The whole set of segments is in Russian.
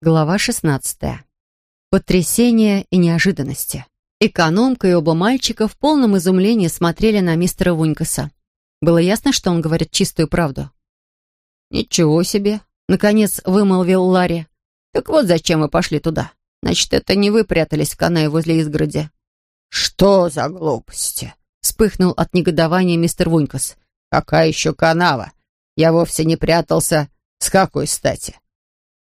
Глава 16. Потрясение и неожиданности. Экономка и оба мальчика в полном изумлении смотрели на мистера Вунькаса. Было ясно, что он говорит чистую правду. «Ничего себе!» — наконец вымолвил Ларри. «Так вот зачем вы пошли туда. Значит, это не вы прятались в канае возле изгороди». «Что за глупости?» — вспыхнул от негодования мистер Вунькас. «Какая еще канава? Я вовсе не прятался. С какой стати?»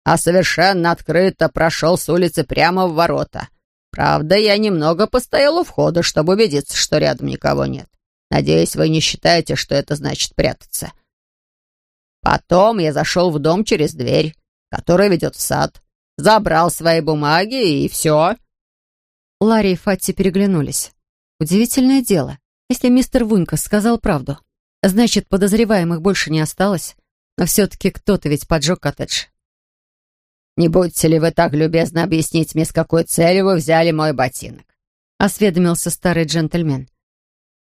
А совершенно открыто прошел с улицы прямо в ворота. Правда, я немного постоял у входа, чтобы убедиться, что рядом никого нет. Надеюсь, вы не считаете, что это значит прятаться. Потом я зашел в дом через дверь, которая ведет в сад, забрал свои бумаги и все. Ларри и Фатти переглянулись. Удивительное дело. Если мистер Вунька сказал правду, значит, подозреваемых больше не осталось. Но все-таки кто-то ведь поджег коттедж. «Не будете ли вы так любезно объяснить мне, с какой целью вы взяли мой ботинок?» — осведомился старый джентльмен.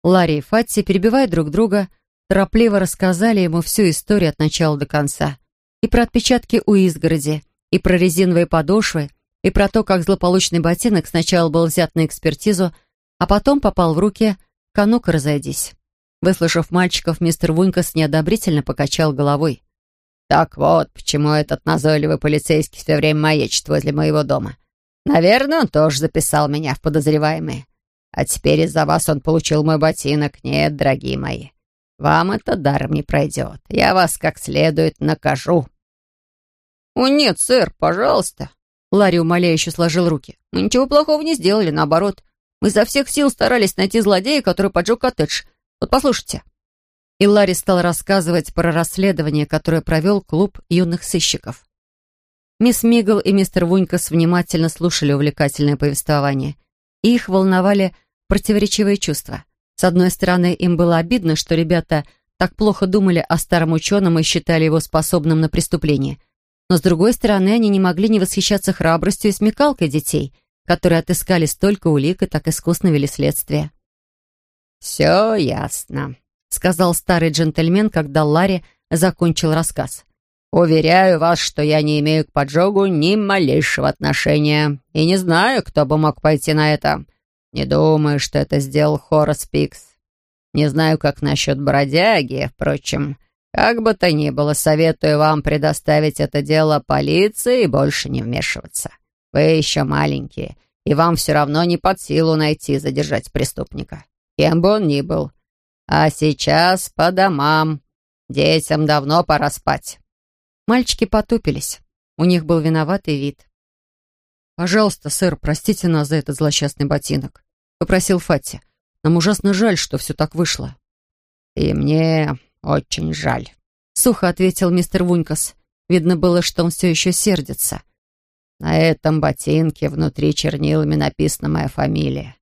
Ларри и Фатти, перебивая друг друга, торопливо рассказали ему всю историю от начала до конца. И про отпечатки у изгороди, и про резиновые подошвы, и про то, как злополучный ботинок сначала был взят на экспертизу, а потом попал в руки «Канука, разойдись». Выслушав мальчиков, мистер Вунькас неодобрительно покачал головой. Так вот, почему этот назойливый полицейский все время маячит возле моего дома. Наверное, он тоже записал меня в подозреваемые. А теперь из-за вас он получил мой ботинок. Нет, дорогие мои, вам это даром не пройдет. Я вас как следует накажу». «О, нет, сэр, пожалуйста». Ларри умоляюще сложил руки. «Мы ничего плохого не сделали, наоборот. Мы изо всех сил старались найти злодея, который поджег коттедж. Вот послушайте». И Ларри стал рассказывать про расследование, которое провел клуб юных сыщиков. Мисс Мигл и мистер Вунькас внимательно слушали увлекательное повествование, и их волновали противоречивые чувства. С одной стороны, им было обидно, что ребята так плохо думали о старом ученом и считали его способным на преступление. Но с другой стороны, они не могли не восхищаться храбростью и смекалкой детей, которые отыскали столько улик и так искусно вели следствие. «Все ясно», — сказал старый джентльмен, когда Ларри закончил рассказ. «Уверяю вас, что я не имею к поджогу ни малейшего отношения и не знаю, кто бы мог пойти на это. Не думаю, что это сделал Хорас Пикс. Не знаю, как насчет бродяги, впрочем. Как бы то ни было, советую вам предоставить это дело полиции и больше не вмешиваться. Вы еще маленькие, и вам все равно не под силу найти и задержать преступника, кем бы он ни был». А сейчас по домам. Детям давно пора спать». Мальчики потупились. У них был виноватый вид. «Пожалуйста, сэр, простите нас за этот злосчастный ботинок», — попросил Фати. «Нам ужасно жаль, что все так вышло». «И мне очень жаль», — сухо ответил мистер Вунькас. Видно было, что он все еще сердится. «На этом ботинке внутри чернилами написана моя фамилия.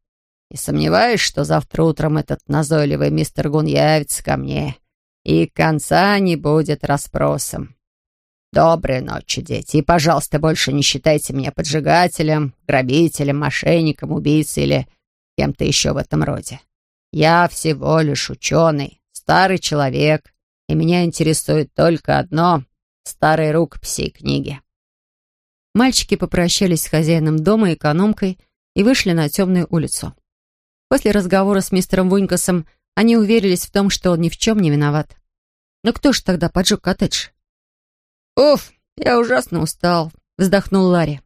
Не сомневаюсь, что завтра утром этот назойливый мистер Гун явится ко мне, и конца не будет расспросом. Доброй ночи, дети, и, пожалуйста, больше не считайте меня поджигателем, грабителем, мошенником, убийцей или кем-то еще в этом роде. Я всего лишь ученый, старый человек, и меня интересует только одно — старые рукописи и книги. Мальчики попрощались с хозяином дома и экономкой и вышли на темную улицу. После разговора с мистером Вунькасом они уверились в том, что он ни в чем не виноват. Но кто ж тогда поджег коттедж? «Уф, я ужасно устал», — вздохнул Ларри.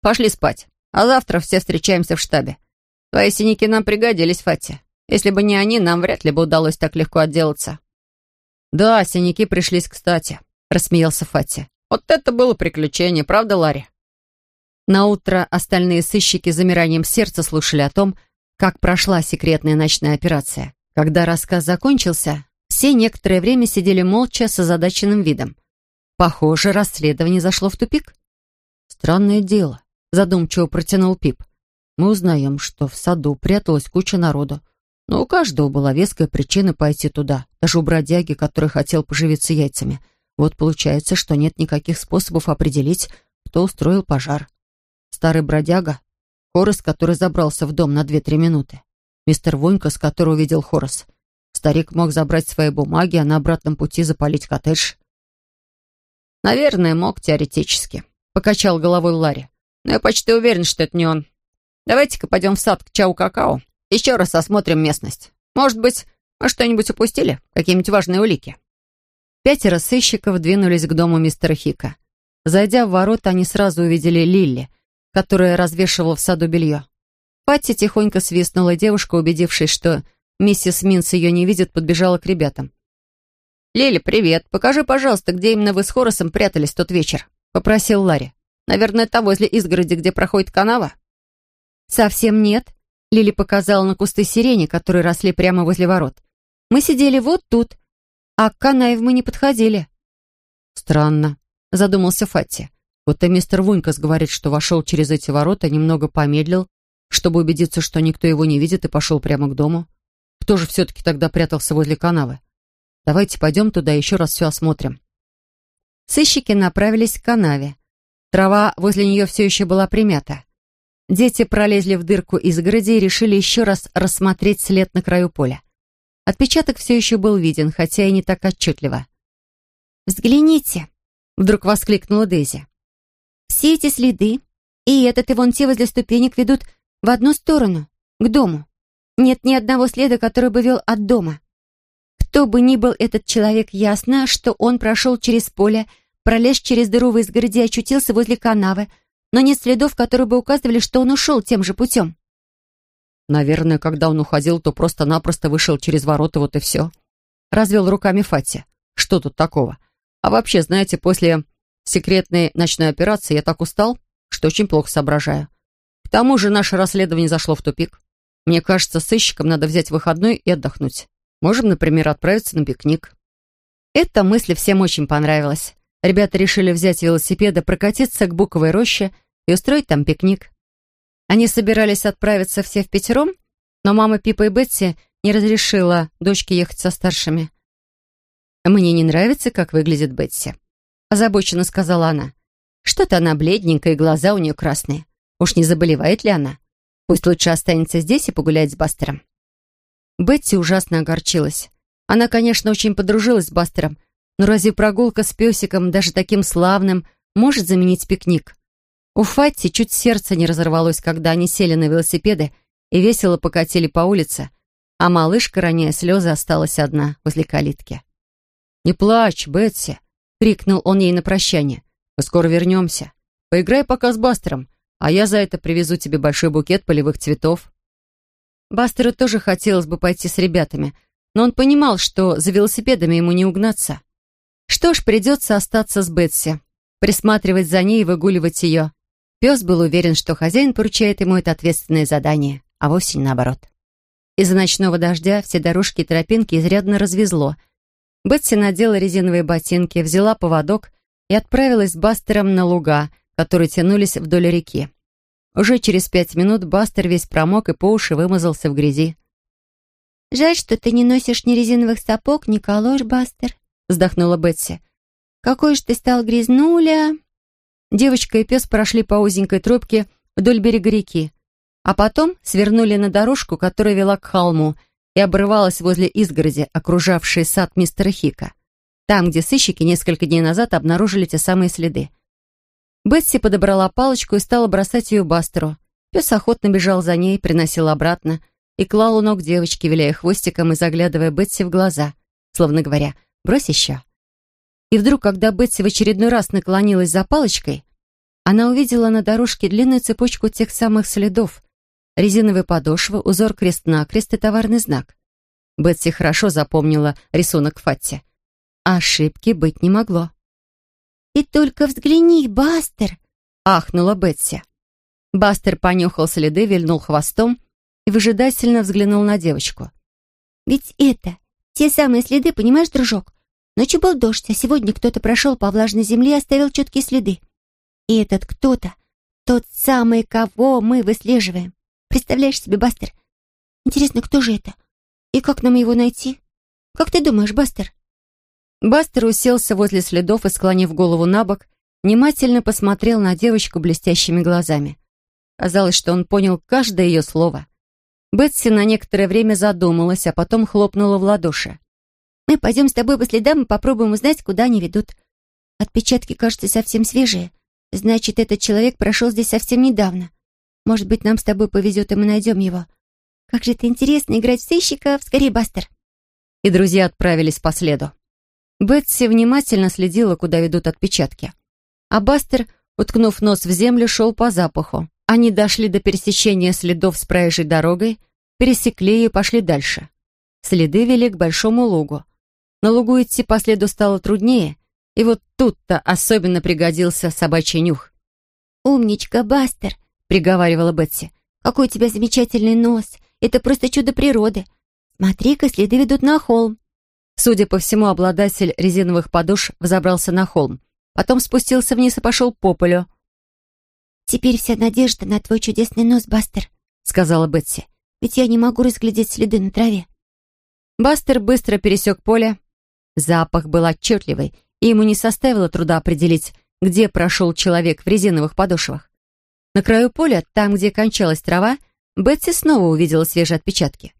«Пошли спать, а завтра все встречаемся в штабе. Твои синяки нам пригодились, Фати. Если бы не они, нам вряд ли бы удалось так легко отделаться». «Да, синяки пришлись кстати», — рассмеялся Фати. «Вот это было приключение, правда, Ларри?» Наутро остальные сыщики замиранием сердца слушали о том, как прошла секретная ночная операция. Когда рассказ закончился, все некоторое время сидели молча с озадаченным видом. Похоже, расследование зашло в тупик. «Странное дело», — задумчиво протянул Пип. «Мы узнаем, что в саду пряталась куча народу, но у каждого была веская причина пойти туда, даже у бродяги, который хотел поживиться яйцами. Вот получается, что нет никаких способов определить, кто устроил пожар. Старый бродяга Хорос, который забрался в дом на две-три минуты. Мистер Вонька, с которого видел Хорос. Старик мог забрать свои бумаги, а на обратном пути запалить коттедж. «Наверное, мог теоретически», — покачал головой Ларри. «Но я почти уверен, что это не он. Давайте-ка пойдем в сад к Чау-Какао. Еще раз осмотрим местность. Может быть, мы что-нибудь упустили? Какие-нибудь важные улики?» Пятеро сыщиков двинулись к дому мистера Хика. Зайдя в ворота, они сразу увидели Лилли, которая развешивала в саду белье. Патти тихонько свистнула, девушка, убедившись, что миссис Минс ее не видит, подбежала к ребятам. «Лили, привет. Покажи, пожалуйста, где именно вы с Хоросом прятались тот вечер», — попросил Ларри. «Наверное, там возле изгороди, где проходит канава?» «Совсем нет», — Лили показала на кусты сирени, которые росли прямо возле ворот. «Мы сидели вот тут, а к канаве мы не подходили». «Странно», — задумался Фатти. «Вот и мистер Вунькас говорит, что вошел через эти ворота, немного помедлил, чтобы убедиться, что никто его не видит, и пошел прямо к дому. Кто же все-таки тогда прятался возле канавы? Давайте пойдем туда и еще раз все осмотрим». Сыщики направились к канаве. Трава возле нее все еще была примята. Дети пролезли в дырку изгороди и решили еще раз рассмотреть след на краю поля. Отпечаток все еще был виден, хотя и не так отчетливо. «Взгляните!» — вдруг воскликнула Дейзи. «Все эти следы, и этот, и вон те возле ступенек ведут в одну сторону, к дому. Нет ни одного следа, который бы вел от дома. Кто бы ни был этот человек, ясно, что он прошел через поле, пролез через дыру в изгороди и очутился возле канавы, но нет следов, которые бы указывали, что он ушел тем же путем. Наверное, когда он уходил, то просто-напросто вышел через ворота, вот и все. Развел руками Фати. Что тут такого? А вообще, знаете, после секретной ночной операции я так устал, что очень плохо соображаю. К тому же наше расследование зашло в тупик. Мне кажется, сыщикам надо взять выходной и отдохнуть. Можем, например, отправиться на пикник. Эта мысль всем очень понравилась. Ребята решили взять велосипеды, прокатиться к Буковой роще и устроить там пикник. Они собирались отправиться все в пятером, но мама Пипа и Бетси не разрешила дочке ехать со старшими. «Мне не нравится, как выглядит Бетси», — озабоченно сказала она. «Что-то она бледненькая, и глаза у нее красные. Уж не заболевает ли она? Пусть лучше останется здесь и погуляет с Бастером». Бетси ужасно огорчилась. Она, конечно, очень подружилась с Бастером, но разве прогулка с песиком, даже таким славным, может заменить пикник? У Фатти чуть сердце не разорвалось, когда они сели на велосипеды и весело покатили по улице, а малышка, роняя слезы, осталась одна возле калитки. «Не плачь, Бетси!» — крикнул он ей на прощание. «Мы скоро вернемся. Поиграй пока с Бастером, а я за это привезу тебе большой букет полевых цветов». Бастеру тоже хотелось бы пойти с ребятами, но он понимал, что за велосипедами ему не угнаться. Что ж, придется остаться с Бетси, присматривать за ней и выгуливать ее. Пес был уверен, что хозяин поручает ему это ответственное задание, а вовсе наоборот. Из-за ночного дождя все дорожки и тропинки изрядно развезло. Бетси надела резиновые ботинки, взяла поводок и отправилась с Бастером на луга, которые тянулись вдоль реки. Уже через пять минут Бастер весь промок и по уши вымазался в грязи. «Жаль, что ты не носишь ни резиновых сапог, ни калош, Бастер», — вздохнула Бетси. «Какой же ты стал грязнуля!» Девочка и пес прошли по узенькой тропке вдоль берега реки, а потом свернули на дорожку, которая вела к холму и обрывалась возле изгороди, окружавшей сад мистера Хика, там, где сыщики несколько дней назад обнаружили те самые следы. Бетси подобрала палочку и стала бросать ее Бастеру. Пес охотно бежал за ней, приносил обратно и клал у ног девочки, виляя хвостиком и заглядывая Бетси в глаза, словно говоря «брось еще». И вдруг, когда Бетси в очередной раз наклонилась за палочкой, она увидела на дорожке длинную цепочку тех самых следов. Резиновая подошва, узор крест-накрест и товарный знак. Бетси хорошо запомнила рисунок Фатти. Ошибки быть не могло. «И только взгляни, Бастер!» — ахнула Бетси. Бастер понюхал следы, вильнул хвостом и выжидательно взглянул на девочку. «Ведь это те самые следы, понимаешь, дружок? Ночью был дождь, а сегодня кто-то прошел по влажной земле и оставил четкие следы. И этот кто-то, тот самый, кого мы выслеживаем. Представляешь себе, Бастер? Интересно, кто же это? И как нам его найти? Как ты думаешь, Бастер?» Бастер уселся возле следов и, склонив голову на бок, внимательно посмотрел на девочку блестящими глазами. Казалось, что он понял каждое ее слово. Бетси на некоторое время задумалась, а потом хлопнула в ладоши. Мы пойдем с тобой по следам и попробуем узнать, куда они ведут. Отпечатки, кажется, совсем свежие. Значит, этот человек прошел здесь совсем недавно. Может быть, нам с тобой повезет, и мы найдем его. Как же это интересно играть в сыщика. Скорее, Бастер!» И друзья отправились по следу. Бетси внимательно следила, куда ведут отпечатки. А Бастер, уткнув нос в землю, шел по запаху. Они дошли до пересечения следов с проезжей дорогой, пересекли ее и пошли дальше. Следы вели к большому лугу. На лугу идти по следу стало труднее, и вот тут-то особенно пригодился собачий нюх. «Умничка, Бастер!» — приговаривала Бетси. «Какой у тебя замечательный нос! Это просто чудо природы! Смотри-ка, следы ведут на холм!» Судя по всему, обладатель резиновых подошв взобрался на холм, потом спустился вниз и пошел по полю. «Теперь вся надежда на твой чудесный нос, Бастер», — сказала Бетси. «Ведь я не могу разглядеть следы на траве». Бастер быстро пересек поле. Запах был отчетливый, и ему не составило труда определить, где прошел человек в резиновых подошвах. На краю поля, там, где кончалась трава, Бетси снова увидела свежие отпечатки.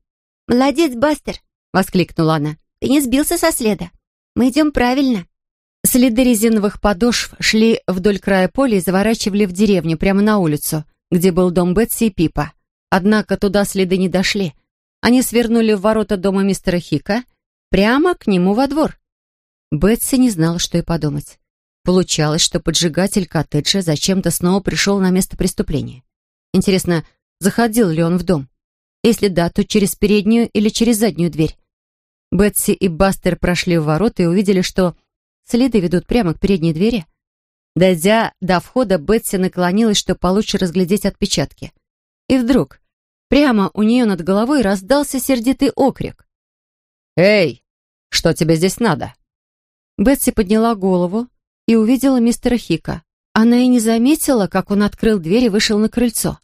«Молодец, Бастер!» — воскликнула она. «Ты не сбился со следа. Мы идем правильно». Следы резиновых подошв шли вдоль края поля и заворачивали в деревню, прямо на улицу, где был дом Бетси и Пипа. Однако туда следы не дошли. Они свернули в ворота дома мистера Хика, прямо к нему во двор. Бетси не знала, что и подумать. Получалось, что поджигатель коттеджа зачем-то снова пришел на место преступления. Интересно, заходил ли он в дом? Если да, то через переднюю или через заднюю дверь. Бетси и Бастер прошли в ворота и увидели, что Следы ведут прямо к передней двери. Дойдя до входа, Бетси наклонилась, чтобы получше разглядеть отпечатки. И вдруг прямо у нее над головой раздался сердитый окрик. «Эй, что тебе здесь надо?» Бетси подняла голову и увидела мистера Хика. Она и не заметила, как он открыл дверь и вышел на крыльцо.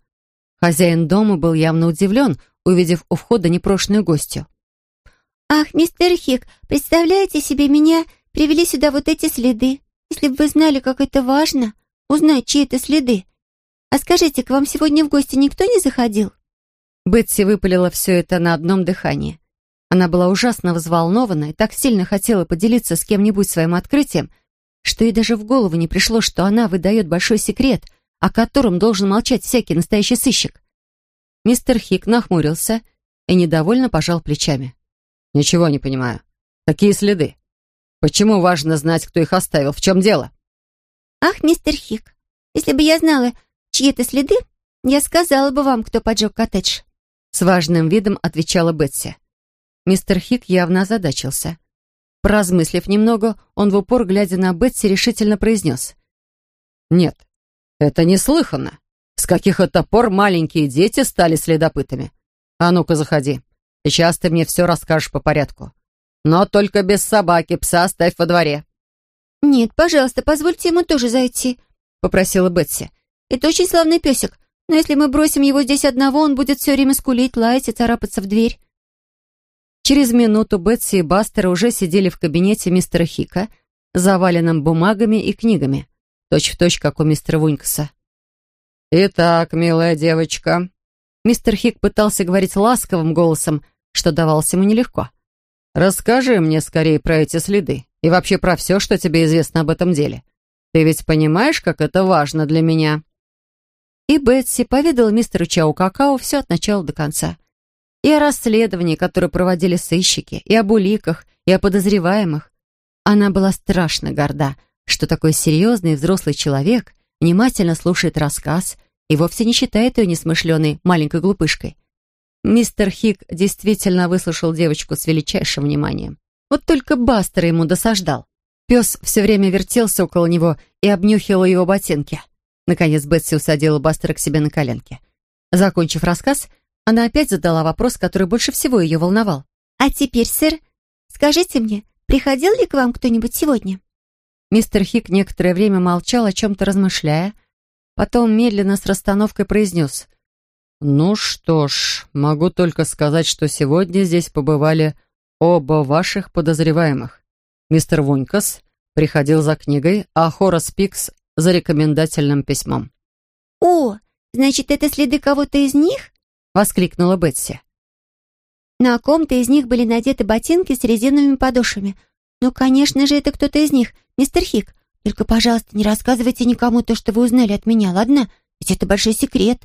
Хозяин дома был явно удивлен, увидев у входа непрошенную гостью. «Ах, мистер Хик, представляете себе меня привели сюда вот эти следы. Если бы вы знали, как это важно, узнать, чьи это следы. А скажите, к вам сегодня в гости никто не заходил?» Бетси выпалила все это на одном дыхании. Она была ужасно взволнована и так сильно хотела поделиться с кем-нибудь своим открытием, что ей даже в голову не пришло, что она выдает большой секрет, о котором должен молчать всякий настоящий сыщик. Мистер Хик нахмурился и недовольно пожал плечами. «Ничего не понимаю. Какие следы? Почему важно знать, кто их оставил? В чем дело?» «Ах, мистер Хик, если бы я знала, чьи это следы, я сказала бы вам, кто поджег коттедж». С важным видом отвечала Бетси. Мистер Хик явно озадачился. Поразмыслив немного, он в упор, глядя на Бетси, решительно произнес. «Нет, это неслыханно. С каких это пор маленькие дети стали следопытами? А ну-ка, заходи. Сейчас ты мне все расскажешь по порядку. Но только без собаки, пса оставь во дворе». «Нет, пожалуйста, позвольте ему тоже зайти», — попросила Бетси. «Это очень славный песик, но если мы бросим его здесь одного, он будет все время скулить, лаять и царапаться в дверь». Через минуту Бетси и Бастер уже сидели в кабинете мистера Хика, заваленном бумагами и книгами, точь-в-точь, точь, как у мистера Вунькаса. «Итак, милая девочка...» Мистер Хик пытался говорить ласковым голосом, что давалось ему нелегко. Расскажи мне скорее про эти следы и вообще про все, что тебе известно об этом деле. Ты ведь понимаешь, как это важно для меня?» И Бетси поведала мистеру Чау Какао все от начала до конца. И о расследовании, которое проводили сыщики, и об уликах, и о подозреваемых. Она была страшно горда, что такой серьезный взрослый человек внимательно слушает рассказ и вовсе не считает ее несмышленой маленькой глупышкой. Мистер Хик действительно выслушал девочку с величайшим вниманием. Вот только Бастер ему досаждал. Пес все время вертелся около него и обнюхивал его ботинки. Наконец Бетси усадила Бастера к себе на коленки. Закончив рассказ, она опять задала вопрос, который больше всего ее волновал. «А теперь, сэр, скажите мне, приходил ли к вам кто-нибудь сегодня?» Мистер Хик некоторое время молчал, о чем-то размышляя. Потом медленно с расстановкой произнес. «Ну что ж, могу только сказать, что сегодня здесь побывали оба ваших подозреваемых. Мистер Вунькас приходил за книгой, а Хорас Пикс за рекомендательным письмом». «О, значит, это следы кого-то из них?» — воскликнула Бетси. На ком-то из них были надеты ботинки с резиновыми подошвами. «Ну, конечно же, это кто-то из них, мистер Хик. Только, пожалуйста, не рассказывайте никому то, что вы узнали от меня, ладно? Ведь это большой секрет».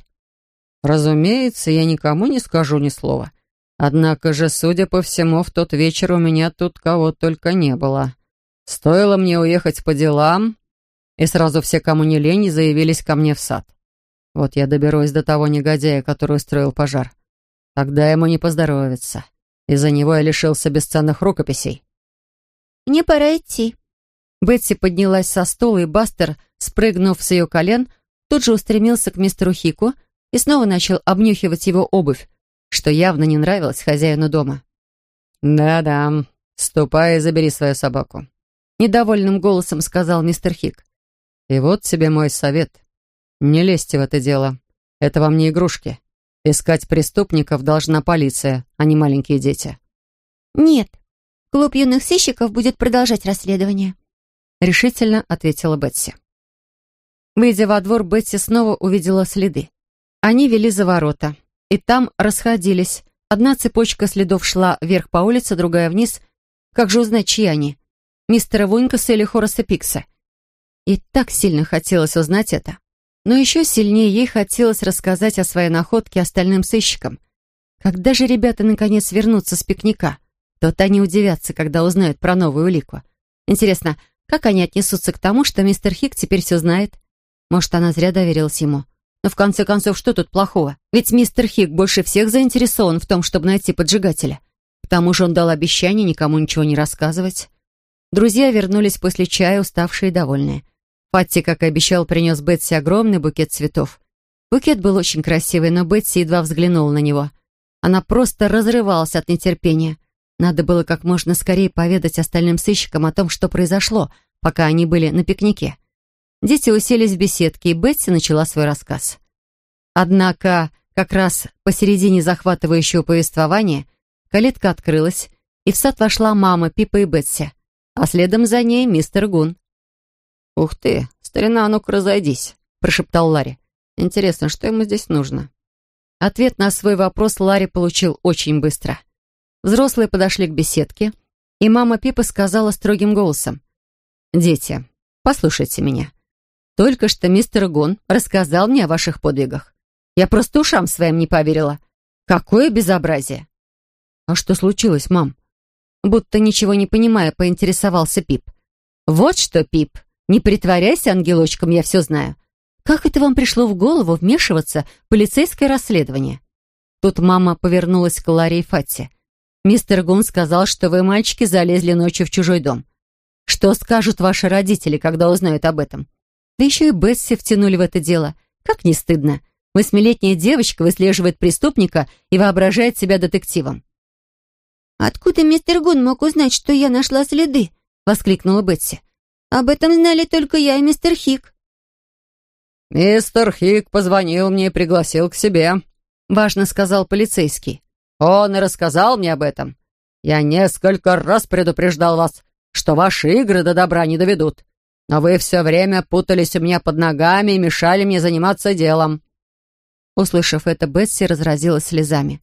«Разумеется, я никому не скажу ни слова. Однако же, судя по всему, в тот вечер у меня тут кого только не было. Стоило мне уехать по делам, и сразу все, кому не лень, заявились ко мне в сад. Вот я доберусь до того негодяя, который устроил пожар. Тогда ему не поздоровится. Из-за него я лишился бесценных рукописей. «Мне пора идти». Бетси поднялась со стула, и Бастер, спрыгнув с ее колен, тут же устремился к мистеру Хику и снова начал обнюхивать его обувь, что явно не нравилось хозяину дома. «Да-да, ступай и забери свою собаку», — недовольным голосом сказал мистер Хик. «И вот тебе мой совет. Не лезьте в это дело. Это вам не игрушки. Искать преступников должна полиция, а не маленькие дети». «Нет, клуб юных сыщиков будет продолжать расследование», — решительно ответила Бетси. Выйдя во двор, Бетси снова увидела следы. Они вели за ворота и там расходились. Одна цепочка следов шла вверх по улице, другая вниз. Как же узнать, чьи они? Мистера Вунькаса или Хораса Пикса? И так сильно хотелось узнать это. Но еще сильнее ей хотелось рассказать о своей находке остальным сыщикам. Когда же ребята наконец вернутся с пикника? То-то они удивятся, когда узнают про новую улику. Интересно, как они отнесутся к тому, что мистер Хик теперь все знает? Может, она зря доверилась ему? Но в конце концов, что тут плохого? Ведь мистер Хик больше всех заинтересован в том, чтобы найти поджигателя. К тому же он дал обещание никому ничего не рассказывать. Друзья вернулись после чая, уставшие и довольные. Фатти, как и обещал, принес Бетси огромный букет цветов. Букет был очень красивый, но Бетси едва взглянула на него. Она просто разрывалась от нетерпения. Надо было как можно скорее поведать остальным сыщикам о том, что произошло, пока они были на пикнике. Дети уселись в беседке, и Бетси начала свой рассказ. Однако, как раз посередине захватывающего повествования, калитка открылась, и в сад вошла мама Пипа и Бетси, а следом за ней мистер Гун. «Ух ты, старина, а ну-ка разойдись», — прошептал Ларри. «Интересно, что ему здесь нужно?» Ответ на свой вопрос Ларри получил очень быстро. Взрослые подошли к беседке, и мама Пипа сказала строгим голосом. «Дети, послушайте меня. Только что мистер Гон рассказал мне о ваших подвигах. Я просто ушам своим не поверила. Какое безобразие!» «А что случилось, мам?» Будто ничего не понимая, поинтересовался Пип. «Вот что, Пип, не притворяйся ангелочком, я все знаю. Как это вам пришло в голову вмешиваться в полицейское расследование?» Тут мама повернулась к Ларе и Фатте. «Мистер Гун сказал, что вы, мальчики, залезли ночью в чужой дом. Что скажут ваши родители, когда узнают об этом? Да еще и Бетси втянули в это дело. Как не стыдно. Восьмилетняя девочка выслеживает преступника и воображает себя детективом. «Откуда мистер Гун мог узнать, что я нашла следы?» — воскликнула Бетси. «Об этом знали только я и мистер Хик». «Мистер Хик позвонил мне и пригласил к себе», — важно сказал полицейский. «Он и рассказал мне об этом. Я несколько раз предупреждал вас, что ваши игры до добра не доведут. Но вы все время путались у меня под ногами и мешали мне заниматься делом». Услышав это, Бетси разразилась слезами.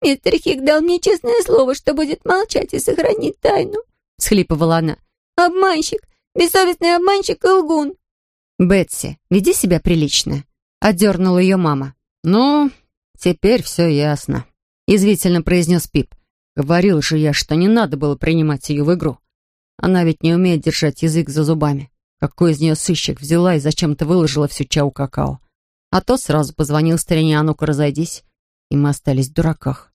«Мистер Хик дал мне честное слово, что будет молчать и сохранить тайну», — схлипывала она. «Обманщик, бессовестный обманщик и лгун». «Бетси, веди себя прилично», — отдернула ее мама. «Ну, теперь все ясно», — извительно произнес Пип. «Говорил же я, что не надо было принимать ее в игру. Она ведь не умеет держать язык за зубами. Какой из нее сыщик взяла и зачем-то выложила всю чау какао. А тот сразу позвонил старине, а ну-ка разойдись. И мы остались в дураках.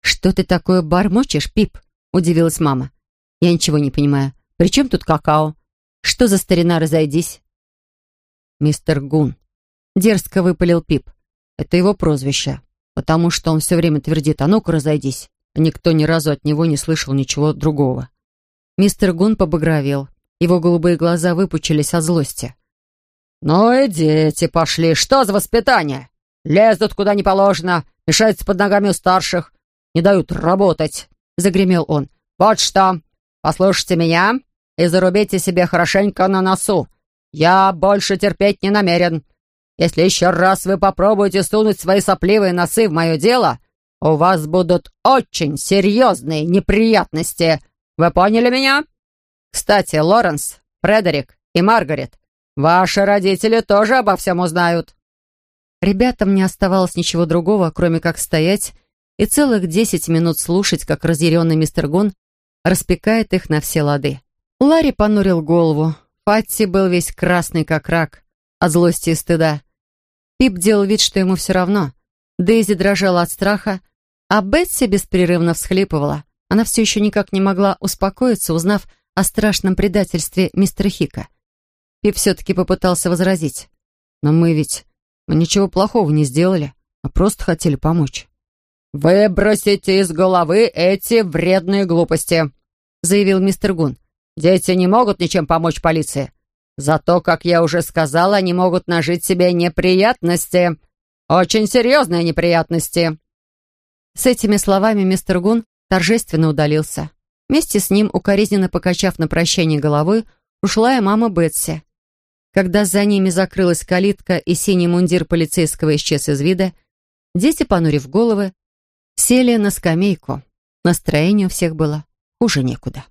«Что ты такое бормочешь, Пип?» — удивилась мама. «Я ничего не понимаю. При чем тут какао? Что за старина разойдись?» «Мистер Гун», — дерзко выпалил Пип. «Это его прозвище, потому что он все время твердит, а ну-ка разойдись». Никто ни разу от него не слышал ничего другого. Мистер Гун побагровел. Его голубые глаза выпучились от злости. «Ну и дети пошли. Что за воспитание? Лезут куда не положено, мешаются под ногами у старших, не дают работать», — загремел он. «Вот что, послушайте меня и зарубите себе хорошенько на носу. Я больше терпеть не намерен. Если еще раз вы попробуете сунуть свои сопливые носы в мое дело, у вас будут очень серьезные неприятности. Вы поняли меня?» Кстати, Лоренс, Фредерик и Маргарет, ваши родители тоже обо всем узнают». Ребятам не оставалось ничего другого, кроме как стоять и целых десять минут слушать, как разъяренный мистер Гун распекает их на все лады. Ларри понурил голову. Фатти был весь красный, как рак, от злости и стыда. Пип делал вид, что ему все равно. Дейзи дрожала от страха, а Бетси беспрерывно всхлипывала. Она все еще никак не могла успокоиться, узнав о страшном предательстве мистера Хика. Пип все-таки попытался возразить. «Но мы ведь... Мы ничего плохого не сделали, а просто хотели помочь». «Выбросите из головы эти вредные глупости», — заявил мистер Гун. «Дети не могут ничем помочь полиции. Зато, как я уже сказал, они могут нажить себе неприятности. Очень серьезные неприятности». С этими словами мистер Гун торжественно удалился. Вместе с ним, укоризненно покачав на прощание головой, ушла и мама Бетси. Когда за ними закрылась калитка и синий мундир полицейского исчез из вида, дети, понурив головы, сели на скамейку. Настроение у всех было хуже некуда.